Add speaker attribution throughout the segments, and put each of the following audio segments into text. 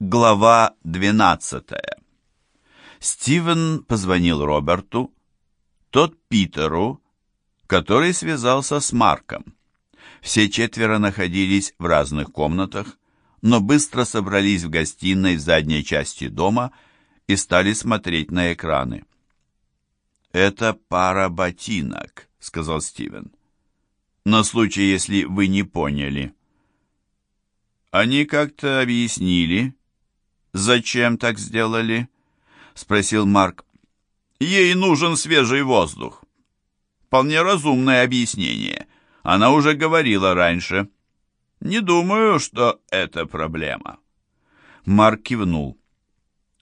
Speaker 1: Глава 12. Стивен позвонил Роберту, тот Питеру, который связался с Марком. Все четверо находились в разных комнатах, но быстро собрались в гостиной в задней части дома и стали смотреть на экраны. «Это пара ботинок», — сказал Стивен. «На случай, если вы не поняли». «Они как-то объяснили, зачем так сделали?» — спросил Марк. «Ей нужен свежий воздух». Вполне разумное объяснение. Она уже говорила раньше. Не думаю, что это проблема. Марк кивнул.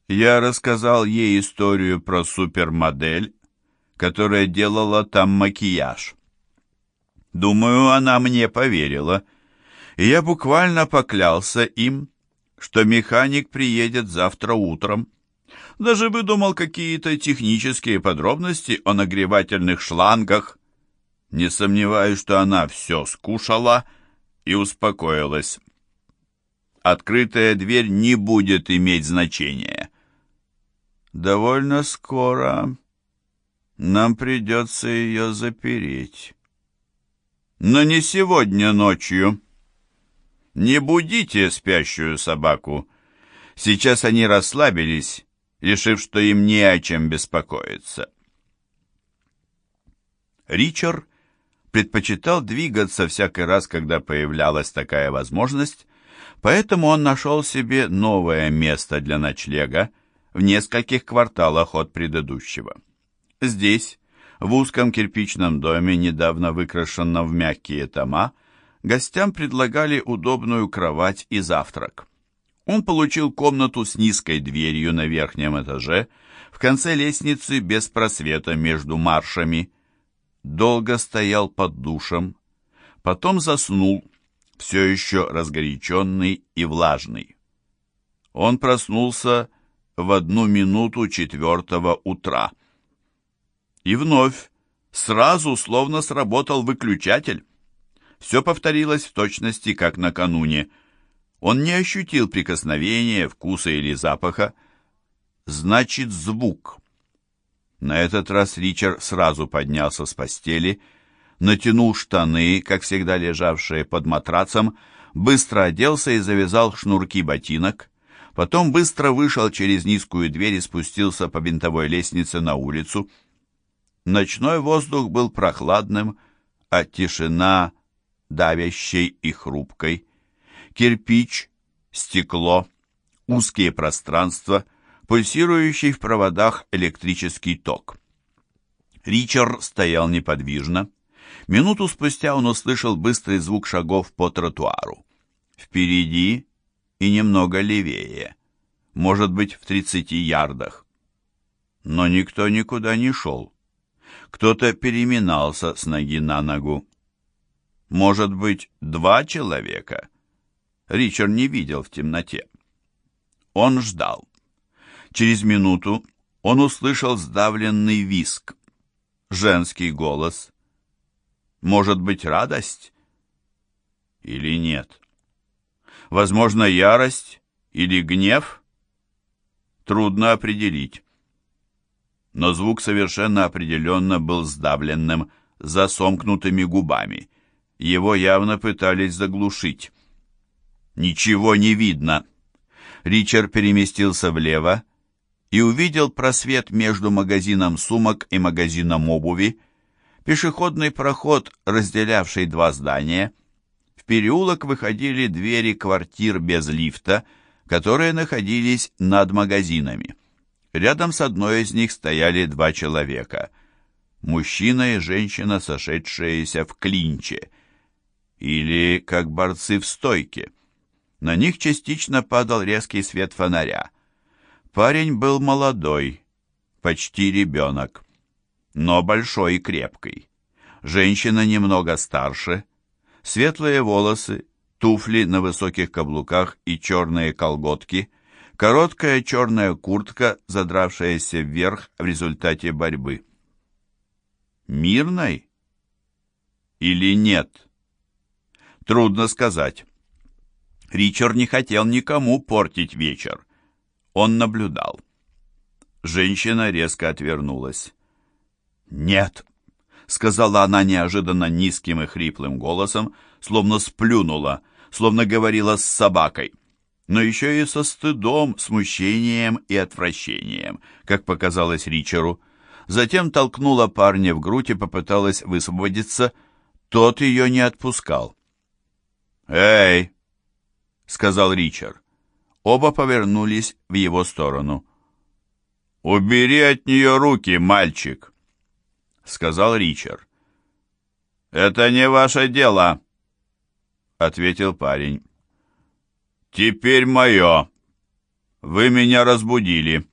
Speaker 1: Я рассказал ей историю про супермодель, которая делала там макияж. Думаю, она мне поверила, и я буквально поклялся им, что механик приедет завтра утром. Даже выдумал какие-то технические подробности о нагревательных шлангах. Не сомневаюсь, что она все скушала и успокоилась. Открытая дверь не будет иметь значения. Довольно скоро нам придется ее запереть. Но не сегодня ночью. Не будите спящую собаку. Сейчас они расслабились, решив, что им не о чем беспокоиться. Ричард предпочитал двигаться всякий раз, когда появлялась такая возможность, поэтому он нашел себе новое место для ночлега в нескольких кварталах от предыдущего. Здесь, в узком кирпичном доме, недавно выкрашенном в мягкие тома, гостям предлагали удобную кровать и завтрак. Он получил комнату с низкой дверью на верхнем этаже, в конце лестницы без просвета между маршами. Долго стоял под душем, потом заснул, все еще разгоряченный и влажный. Он проснулся в одну минуту четвертого утра. И вновь, сразу словно сработал выключатель. Все повторилось в точности, как накануне – он не ощутил прикосновения, вкуса или запаха. Значит, звук. На этот раз Ричард сразу поднялся с постели, натянул штаны, как всегда лежавшие под матрацем, быстро оделся и завязал шнурки ботинок, потом быстро вышел через низкую дверь и спустился по винтовой лестнице на улицу. Ночной воздух был прохладным, а тишина давящей и хрупкой кирпич, стекло, узкие пространства, пульсирующий в проводах электрический ток. Ричард стоял неподвижно. Минуту спустя он услышал быстрый звук шагов по тротуару. Впереди и немного левее, может быть, в тридцати ярдах. Но никто никуда не шел. Кто-то переминался с ноги на ногу. Может быть, два человека? Ричард не видел в темноте. Он ждал. Через минуту он услышал сдавленный виск. Женский голос. Может быть, радость? Или нет? Возможно, ярость или гнев? Трудно определить. Но звук совершенно определенно был сдавленным, за сомкнутыми губами. Его явно пытались заглушить. Ничего не видно. Ричард переместился влево и увидел просвет между магазином сумок и магазином обуви, пешеходный проход, разделявший два здания. В переулок выходили двери квартир без лифта, которые находились над магазинами. Рядом с одной из них стояли два человека. Мужчина и женщина, сошедшиеся в клинче. Или как борцы в стойке. На них частично падал резкий свет фонаря. Парень был молодой, почти ребенок, но большой и крепкий. Женщина немного старше, светлые волосы, туфли на высоких каблуках и черные колготки, короткая черная куртка, задравшаяся вверх в результате борьбы. Мирной или нет? Трудно сказать. Ричард не хотел никому портить вечер. Он наблюдал. Женщина резко отвернулась. «Нет», — сказала она неожиданно низким и хриплым голосом, словно сплюнула, словно говорила с собакой, но еще и со стыдом, смущением и отвращением, как показалось Ричеру. Затем толкнула парня в грудь и попыталась высвободиться. Тот ее не отпускал. «Эй!» — сказал Ричард. Оба повернулись в его сторону. «Убери от нее руки, мальчик!» — сказал Ричард. «Это не ваше дело!» — ответил парень. «Теперь мое. Вы меня разбудили».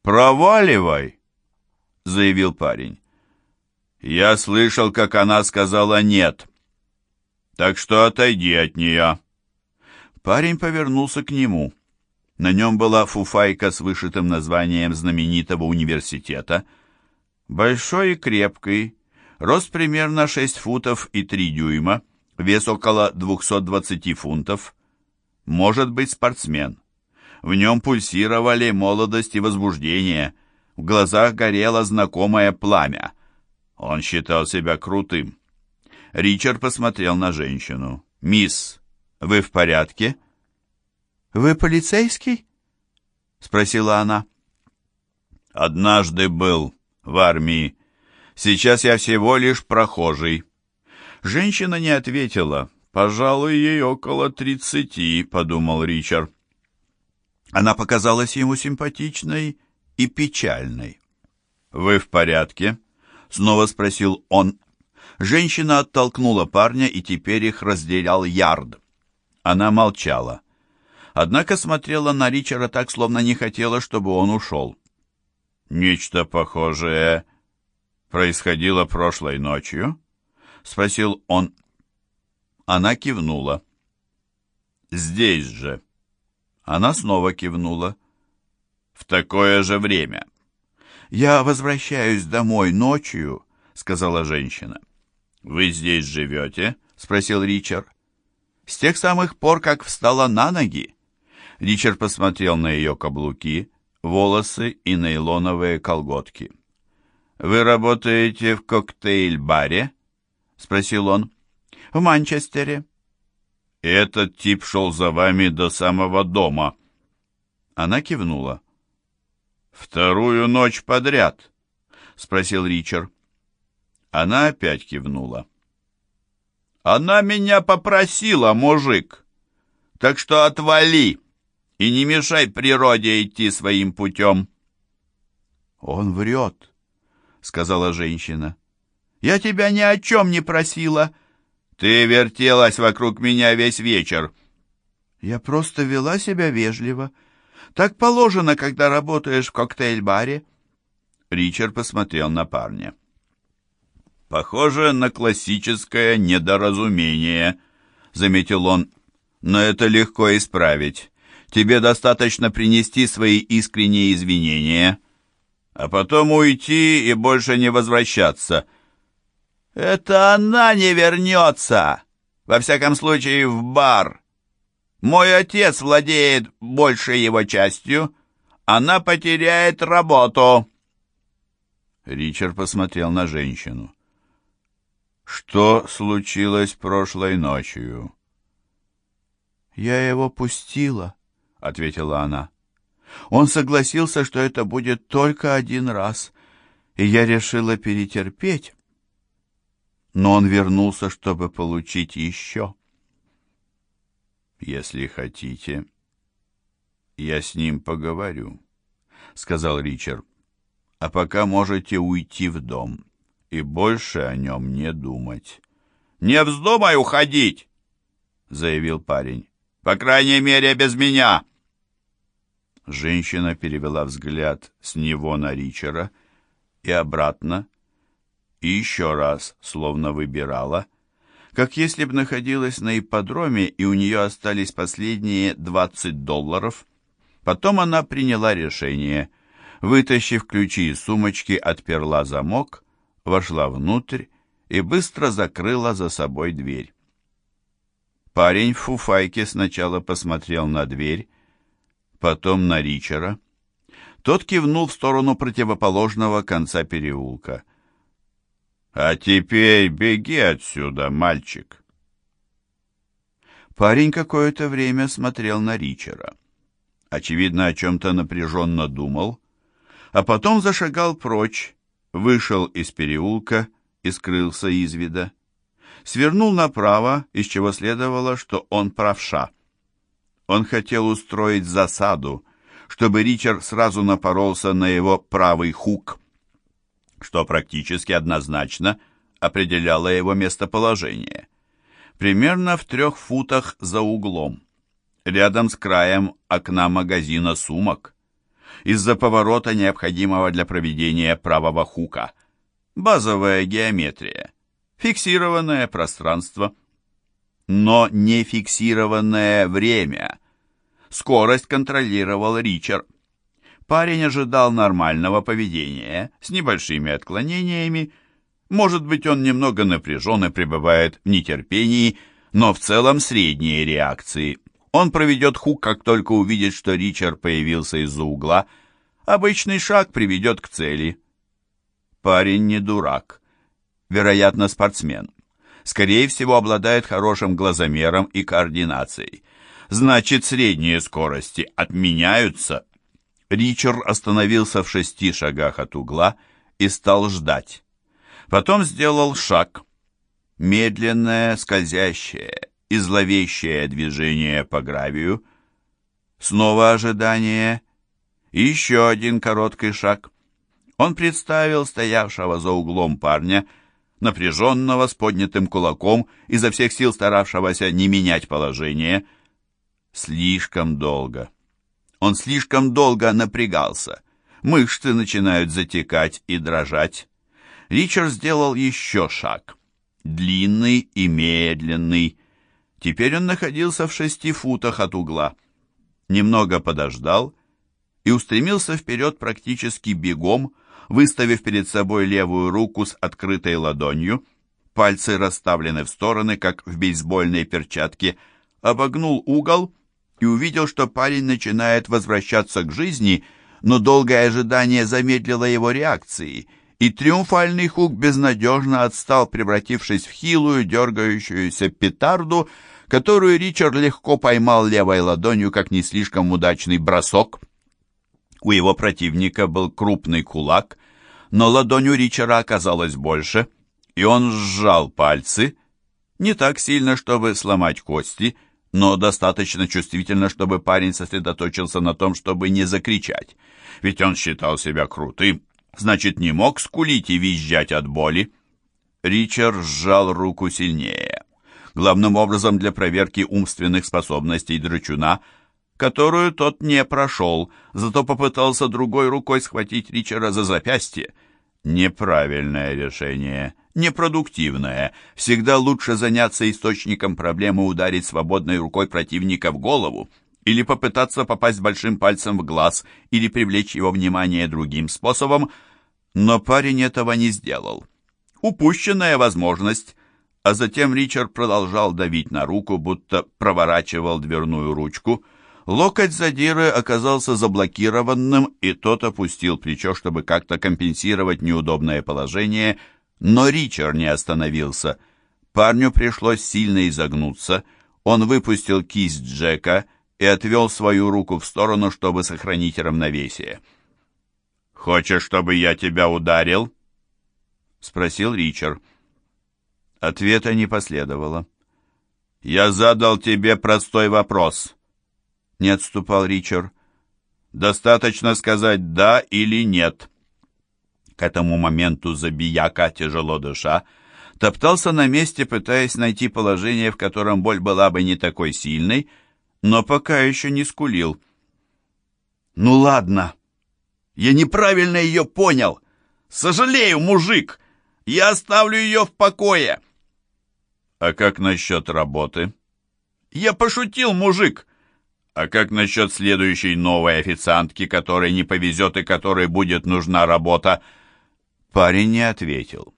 Speaker 1: «Проваливай!» — заявил парень. «Я слышал, как она сказала «нет». Так что отойди от нее». Парень повернулся к нему. На нем была фуфайка с вышитым названием знаменитого университета. Большой и крепкий, рост примерно 6 футов и 3 дюйма, вес около 220 фунтов. Может быть спортсмен. В нем пульсировали молодость и возбуждение. В глазах горело знакомое пламя. Он считал себя крутым. Ричард посмотрел на женщину. «Мисс, вы в порядке?» «Вы полицейский?» — спросила она. «Однажды был в армии. Сейчас я всего лишь прохожий». Женщина не ответила. «Пожалуй, ей около тридцати», — подумал Ричард. Она показалась ему симпатичной и печальной. «Вы в порядке?» — снова спросил он. Женщина оттолкнула парня, и теперь их разделял ярд. Она молчала. Однако смотрела на Ричера так, словно не хотела, чтобы он ушел. «Нечто похожее происходило прошлой ночью?» — спросил он. Она кивнула. «Здесь же». Она снова кивнула. «В такое же время». «Я возвращаюсь домой ночью», — сказала женщина. «Вы здесь живете?» — спросил Ричард. «С тех самых пор, как встала на ноги». Ричард посмотрел на ее каблуки, волосы и нейлоновые колготки. «Вы работаете в коктейль-баре?» — спросил он в Манчестере. Этот тип шел за вами до самого дома. Она кивнула. Вторую ночь подряд? Спросил Ричард. Она опять кивнула. Она меня попросила, мужик. Так что отвали и не мешай природе идти своим путем. Он врет, сказала женщина. Я тебя ни о чем не просила. Ты вертелась вокруг меня весь вечер. Я просто вела себя вежливо. Так положено, когда работаешь в коктейль-баре. Ричард посмотрел на парня. Похоже на классическое недоразумение, заметил он. Но это легко исправить. Тебе достаточно принести свои искренние извинения, а потом уйти и больше не возвращаться. «Это она не вернется! Во всяком случае, в бар. Мой отец владеет большей его частью. Она потеряет работу!» Ричард посмотрел на женщину. «Что случилось прошлой ночью?» «Я его пустила», — ответила она. «Он согласился, что это будет только один раз, и я решила перетерпеть» но он вернулся, чтобы получить еще. «Если хотите, я с ним поговорю», — сказал Ричард. «А пока можете уйти в дом и больше о нем не думать». «Не вздумай уходить!» — заявил парень. «По крайней мере, без меня!» Женщина перевела взгляд с него на Ричера и обратно, и еще раз, словно выбирала, как если бы находилась на ипподроме и у нее остались последние 20 долларов. Потом она приняла решение. Вытащив ключи из сумочки, отперла замок, вошла внутрь и быстро закрыла за собой дверь. Парень в фуфайке сначала посмотрел на дверь, потом на Ричера. Тот кивнул в сторону противоположного конца переулка. «А теперь беги отсюда, мальчик!» Парень какое-то время смотрел на Ричера. Очевидно, о чем-то напряженно думал, а потом зашагал прочь, вышел из переулка и скрылся из вида свернул направо, из чего следовало, что он правша. Он хотел устроить засаду, чтобы Ричард сразу напоролся на его правый хук, что практически однозначно определяло его местоположение. Примерно в трех футах за углом, рядом с краем окна магазина сумок, из-за поворота, необходимого для проведения правого хука. Базовая геометрия фиксированное пространство, но не фиксированное время. Скорость контролировал Ричард. Парень ожидал нормального поведения, с небольшими отклонениями. Может быть, он немного напряжен и пребывает в нетерпении, но в целом средние реакции. Он проведет хук, как только увидит, что Ричард появился из-за угла. Обычный шаг приведет к цели. Парень не дурак вероятно, спортсмен. Скорее всего, обладает хорошим глазомером и координацией. Значит, средние скорости отменяются. Ричард остановился в шести шагах от угла и стал ждать. Потом сделал шаг. Медленное, скользящее и зловещее движение по гравию. Снова ожидание. Еще один короткий шаг. Он представил стоявшего за углом парня, напряженного, с поднятым кулаком, изо всех сил старавшегося не менять положение. Слишком долго. Он слишком долго напрягался. Мышцы начинают затекать и дрожать. Ричард сделал еще шаг. Длинный и медленный. Теперь он находился в шести футах от угла. Немного подождал и устремился вперед практически бегом, выставив перед собой левую руку с открытой ладонью, пальцы расставлены в стороны, как в бейсбольной перчатке, обогнул угол и увидел, что парень начинает возвращаться к жизни, но долгое ожидание замедлило его реакции, и триумфальный хук безнадежно отстал, превратившись в хилую, дергающуюся петарду, которую Ричард легко поймал левой ладонью, как не слишком удачный бросок. У его противника был крупный кулак, но ладонь у Ричера оказалась больше, и он сжал пальцы, не так сильно, чтобы сломать кости, но достаточно чувствительно, чтобы парень сосредоточился на том, чтобы не закричать. Ведь он считал себя крутым, значит, не мог скулить и визжать от боли. Ричард сжал руку сильнее. Главным образом для проверки умственных способностей драчуна – которую тот не прошел, зато попытался другой рукой схватить Ричера за запястье. Неправильное решение, непродуктивное. Всегда лучше заняться источником проблемы ударить свободной рукой противника в голову или попытаться попасть большим пальцем в глаз или привлечь его внимание другим способом, но парень этого не сделал. Упущенная возможность, а затем Ричард продолжал давить на руку, будто проворачивал дверную ручку – Локоть задиры оказался заблокированным, и тот опустил плечо, чтобы как-то компенсировать неудобное положение, но Ричард не остановился. Парню пришлось сильно изогнуться. Он выпустил кисть Джека и отвел свою руку в сторону, чтобы сохранить равновесие. «Хочешь, чтобы я тебя ударил?» — спросил Ричард. Ответа не последовало. «Я задал тебе простой вопрос не отступал Ричард. «Достаточно сказать «да» или «нет». К этому моменту Забияка, тяжело дыша, топтался на месте, пытаясь найти положение, в котором боль была бы не такой сильной, но пока еще не скулил. «Ну ладно, я неправильно ее понял. Сожалею, мужик, я оставлю ее в покое». «А как насчет работы?» «Я пошутил, мужик. А как насчет следующей новой официантки, которой не повезет и которой будет нужна работа? Парень не ответил.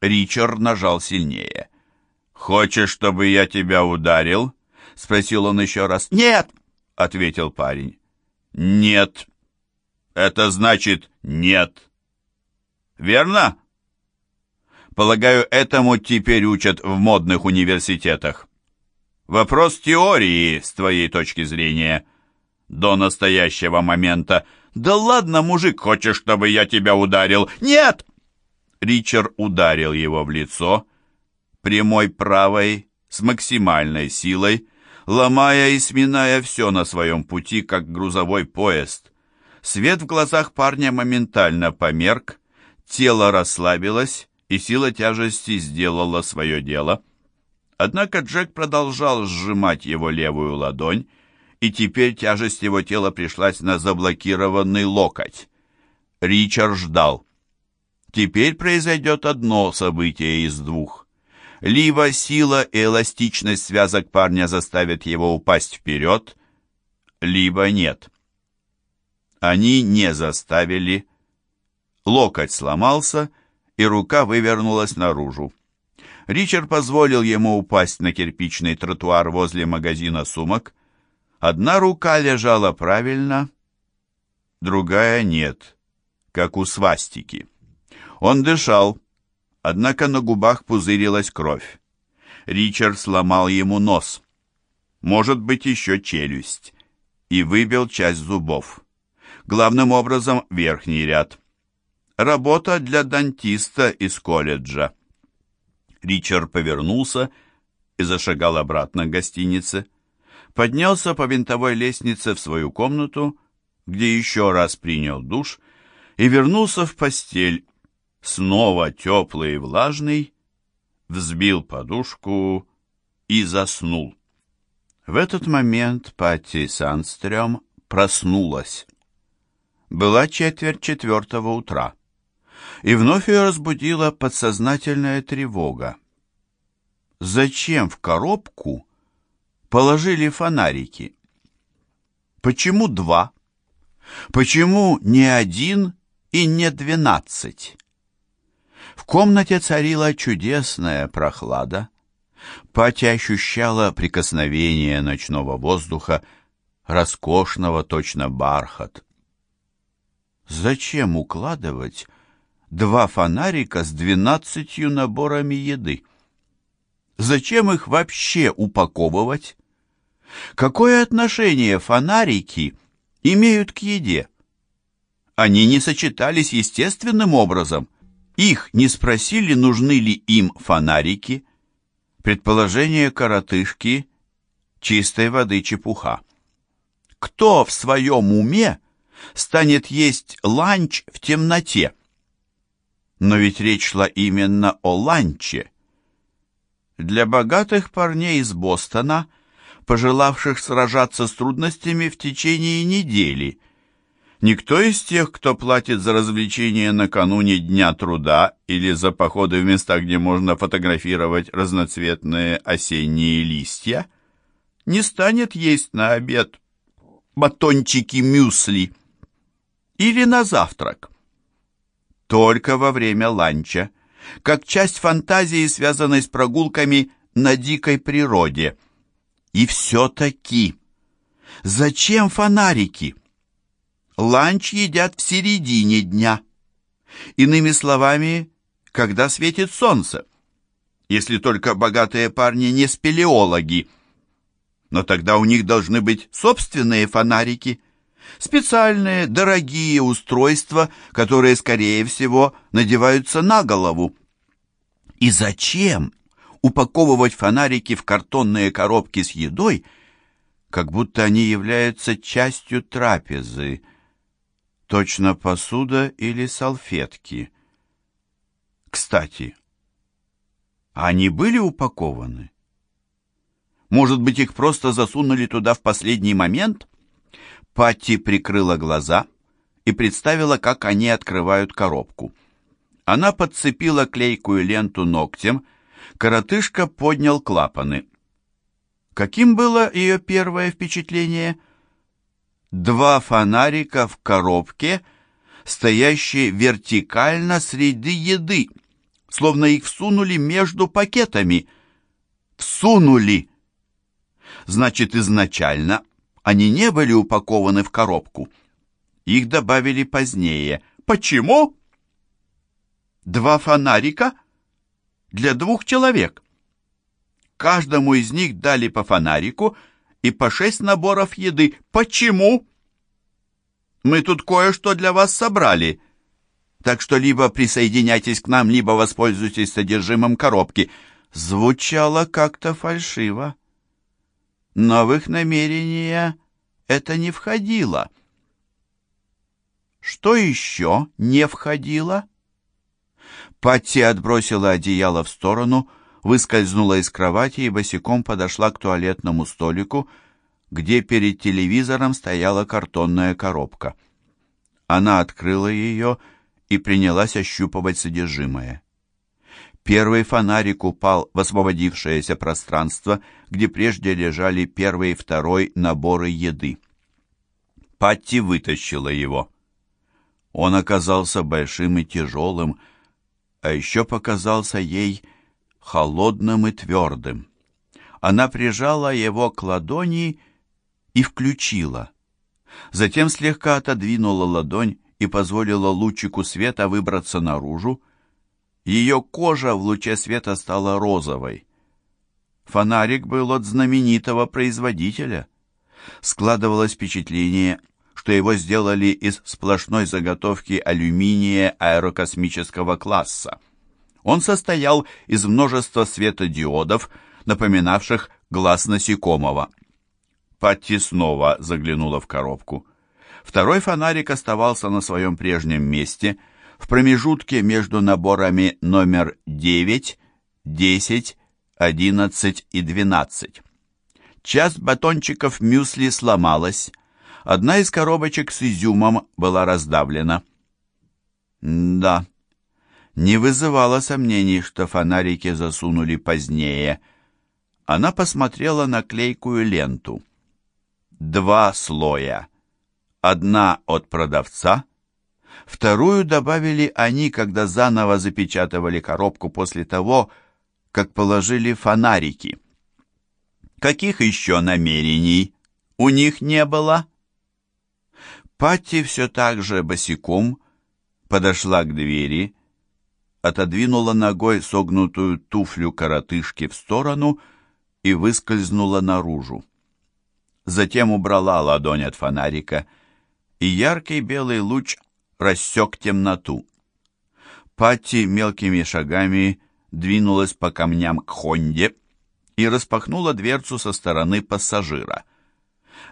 Speaker 1: Ричард нажал сильнее. «Хочешь, чтобы я тебя ударил?» — спросил он еще раз. «Нет!» — ответил парень. «Нет. Это значит нет. Верно?» Полагаю, этому теперь учат в модных университетах. Вопрос теории, с твоей точки зрения. До настоящего момента. Да ладно, мужик, хочешь, чтобы я тебя ударил? Нет! Ричард ударил его в лицо, прямой правой, с максимальной силой, ломая и сминая все на своем пути, как грузовой поезд. Свет в глазах парня моментально померк, тело расслабилось, и сила тяжести сделала свое дело. Однако Джек продолжал сжимать его левую ладонь, и теперь тяжесть его тела пришлась на заблокированный локоть. Ричард ждал. Теперь произойдет одно событие из двух. Либо сила и эластичность связок парня заставят его упасть вперед, либо нет. Они не заставили. Локоть сломался, и рука вывернулась наружу. Ричард позволил ему упасть на кирпичный тротуар возле магазина сумок. Одна рука лежала правильно, другая нет, как у свастики. Он дышал, однако на губах пузырилась кровь. Ричард сломал ему нос, может быть, еще челюсть, и выбил часть зубов. Главным образом верхний ряд. Работа для дантиста из колледжа. Ричард повернулся и зашагал обратно к гостинице. Поднялся по винтовой лестнице в свою комнату, где еще раз принял душ, и вернулся в постель, снова теплый и влажный, взбил подушку и заснул. В этот момент Патти Санстрём проснулась. Была четверть четвертого утра и вновь ее разбудила подсознательная тревога. Зачем в коробку положили фонарики? Почему два? Почему не один и не двенадцать? В комнате царила чудесная прохлада. Патя ощущала прикосновение ночного воздуха, роскошного точно бархат. Зачем укладывать два фонарика с двенадцатью наборами еды. Зачем их вообще упаковывать? Какое отношение фонарики имеют к еде? Они не сочетались естественным образом. Их не спросили, нужны ли им фонарики. Предположение коротышки – чистой воды чепуха. Кто в своем уме станет есть ланч в темноте? Но ведь речь шла именно о ланче. Для богатых парней из Бостона, пожелавших сражаться с трудностями в течение недели, никто из тех, кто платит за развлечения накануне Дня труда или за походы в места, где можно фотографировать разноцветные осенние листья, не станет есть на обед батончики мюсли или на завтрак только во время ланча, как часть фантазии, связанной с прогулками на дикой природе. И все-таки, зачем фонарики? Ланч едят в середине дня. Иными словами, когда светит солнце. Если только богатые парни не спелеологи. Но тогда у них должны быть собственные фонарики – Специальные, дорогие устройства, которые, скорее всего, надеваются на голову. И зачем упаковывать фонарики в картонные коробки с едой, как будто они являются частью трапезы, точно посуда или салфетки? Кстати, они были упакованы? Может быть, их просто засунули туда в последний момент? Патти прикрыла глаза и представила, как они открывают коробку. Она подцепила клейкую ленту ногтем, коротышка поднял клапаны. Каким было ее первое впечатление? Два фонарика в коробке, стоящие вертикально среди еды, словно их всунули между пакетами. Всунули! Значит, изначально они не были упакованы в коробку. Их добавили позднее. Почему? Два фонарика для двух человек. Каждому из них дали по фонарику и по шесть наборов еды. Почему? Мы тут кое-что для вас собрали. Так что либо присоединяйтесь к нам, либо воспользуйтесь содержимым коробки. Звучало как-то фальшиво. Но в их намерения это не входило. Что еще не входило? Патти отбросила одеяло в сторону, выскользнула из кровати и босиком подошла к туалетному столику, где перед телевизором стояла картонная коробка. Она открыла ее и принялась ощупывать содержимое. Первый фонарик упал в освободившееся пространство, где прежде лежали первый и второй наборы еды. Патти вытащила его. Он оказался большим и тяжелым, а еще показался ей холодным и твердым. Она прижала его к ладони и включила. Затем слегка отодвинула ладонь и позволила лучику света выбраться наружу. Ее кожа в луче света стала розовой. Фонарик был от знаменитого производителя. Складывалось впечатление, что его сделали из сплошной заготовки алюминия аэрокосмического класса. Он состоял из множества светодиодов, напоминавших глаз насекомого. Патти снова заглянула в коробку. Второй фонарик оставался на своем прежнем месте, в промежутке между наборами номер 9, 10, 11 и 12. Часть батончиков мюсли сломалась. Одна из коробочек с изюмом была раздавлена. Да, не вызывало сомнений, что фонарики засунули позднее. Она посмотрела на клейкую ленту. Два слоя. Одна от продавца, вторую добавили они, когда заново запечатывали коробку после того, как положили фонарики. Каких еще намерений у них не было? Патти все так же босиком подошла к двери, отодвинула ногой согнутую туфлю коротышки в сторону и выскользнула наружу. Затем убрала ладонь от фонарика, и яркий белый луч рассек темноту. Патти мелкими шагами двинулась по камням к Хонде и распахнула дверцу со стороны пассажира.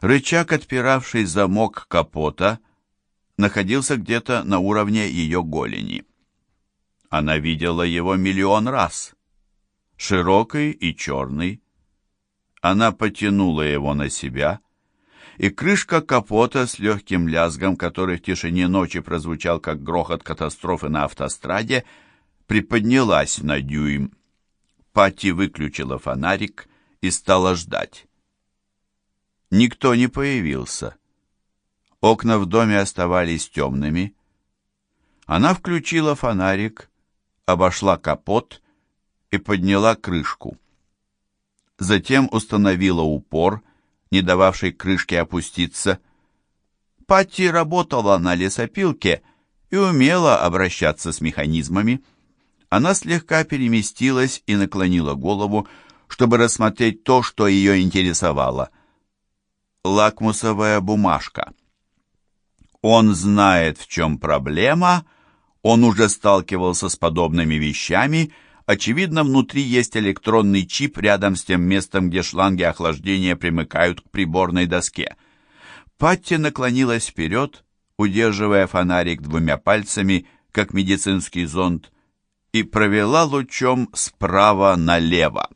Speaker 1: Рычаг, отпиравший замок капота, находился где-то на уровне ее голени. Она видела его миллион раз. Широкий и черный. Она потянула его на себя, и крышка капота с легким лязгом, который в тишине ночи прозвучал как грохот катастрофы на автостраде, приподнялась на дюйм. Пати выключила фонарик и стала ждать. Никто не появился. Окна в доме оставались темными. Она включила фонарик обошла капот и подняла крышку. Затем установила упор, не дававший крышке опуститься. Патти работала на лесопилке и умела обращаться с механизмами. Она слегка переместилась и наклонила голову, чтобы рассмотреть то, что ее интересовало. Лакмусовая бумажка. Он знает, в чем проблема, — он уже сталкивался с подобными вещами. Очевидно, внутри есть электронный чип рядом с тем местом, где шланги охлаждения примыкают к приборной доске. Патти наклонилась вперед, удерживая фонарик двумя пальцами, как медицинский зонд, и провела лучом справа налево.